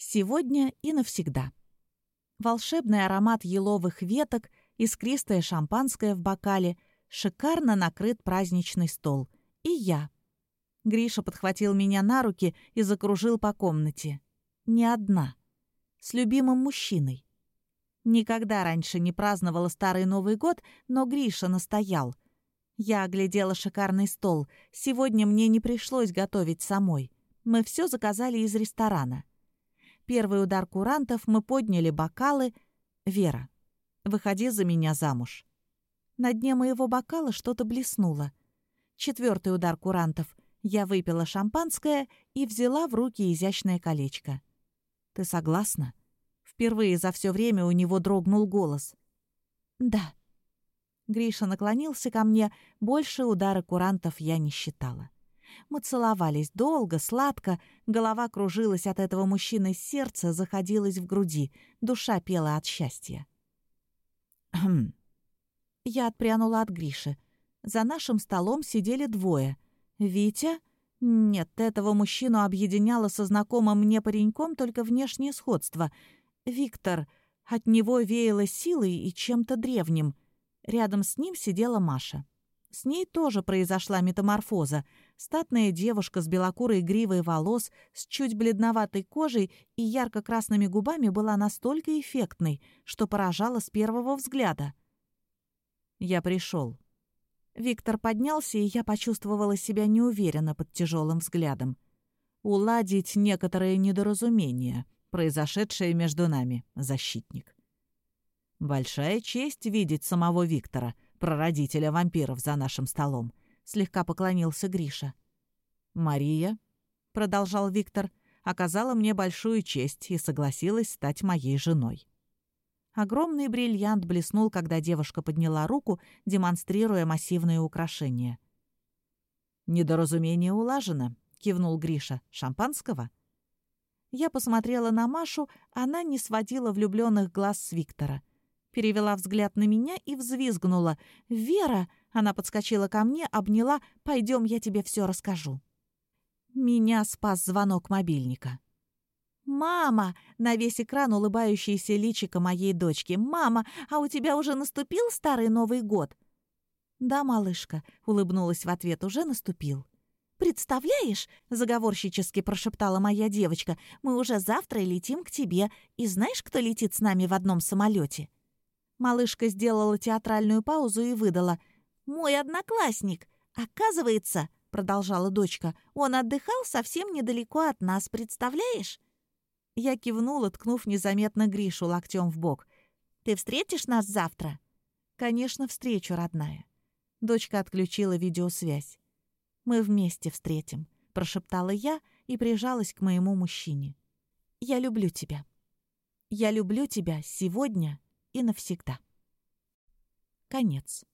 Сегодня и навсегда. Волшебный аромат еловых веток, искристое шампанское в бокале, шикарно накрыт праздничный стол. И я. Гриша подхватил меня на руки и закружил по комнате. Не одна. С любимым мужчиной. Никогда раньше не праздновала Старый Новый год, но Гриша настоял. Я оглядела шикарный стол. Сегодня мне не пришлось готовить самой. Мы все заказали из ресторана. Первый удар курантов, мы подняли бокалы. «Вера, выходи за меня замуж». На дне моего бокала что-то блеснуло. Четвертый удар курантов. Я выпила шампанское и взяла в руки изящное колечко. «Ты согласна?» Впервые за все время у него дрогнул голос. «Да». Гриша наклонился ко мне, больше удара курантов я не считала. Мы целовались долго, сладко, голова кружилась от этого мужчины, сердце заходилось в груди, душа пела от счастья. «Хм». Я отпрянула от Гриши. За нашим столом сидели двое. Витя... Нет, этого мужчину объединяло со знакомым мне пареньком только внешнее сходство. Виктор. От него веяло силой и чем-то древним. Рядом с ним сидела Маша. С ней тоже произошла метаморфоза. Статная девушка с белокурой гривой волос, с чуть бледноватой кожей и ярко-красными губами была настолько эффектной, что поражала с первого взгляда. «Я пришел». Виктор поднялся, и я почувствовала себя неуверенно под тяжелым взглядом. «Уладить некоторые недоразумения, произошедшие между нами, защитник». «Большая честь видеть самого Виктора», прародителя вампиров за нашим столом», — слегка поклонился Гриша. «Мария», — продолжал Виктор, — «оказала мне большую честь и согласилась стать моей женой». Огромный бриллиант блеснул, когда девушка подняла руку, демонстрируя массивные украшения. «Недоразумение улажено», — кивнул Гриша. «Шампанского?» Я посмотрела на Машу, она не сводила влюбленных глаз с Виктора перевела взгляд на меня и взвизгнула. «Вера!» — она подскочила ко мне, обняла. «Пойдем, я тебе все расскажу». Меня спас звонок мобильника. «Мама!» — на весь экран улыбающееся личико моей дочки. «Мама, а у тебя уже наступил Старый Новый год?» «Да, малышка», — улыбнулась в ответ, — «уже наступил». «Представляешь?» — заговорщически прошептала моя девочка. «Мы уже завтра летим к тебе. И знаешь, кто летит с нами в одном самолете? Малышка сделала театральную паузу и выдала. «Мой одноклассник! Оказывается, — продолжала дочка, — он отдыхал совсем недалеко от нас, представляешь?» Я кивнула, ткнув незаметно Гришу локтем в бок. «Ты встретишь нас завтра?» «Конечно, встречу, родная». Дочка отключила видеосвязь. «Мы вместе встретим», — прошептала я и прижалась к моему мужчине. «Я люблю тебя. Я люблю тебя сегодня и навсегда. Конец.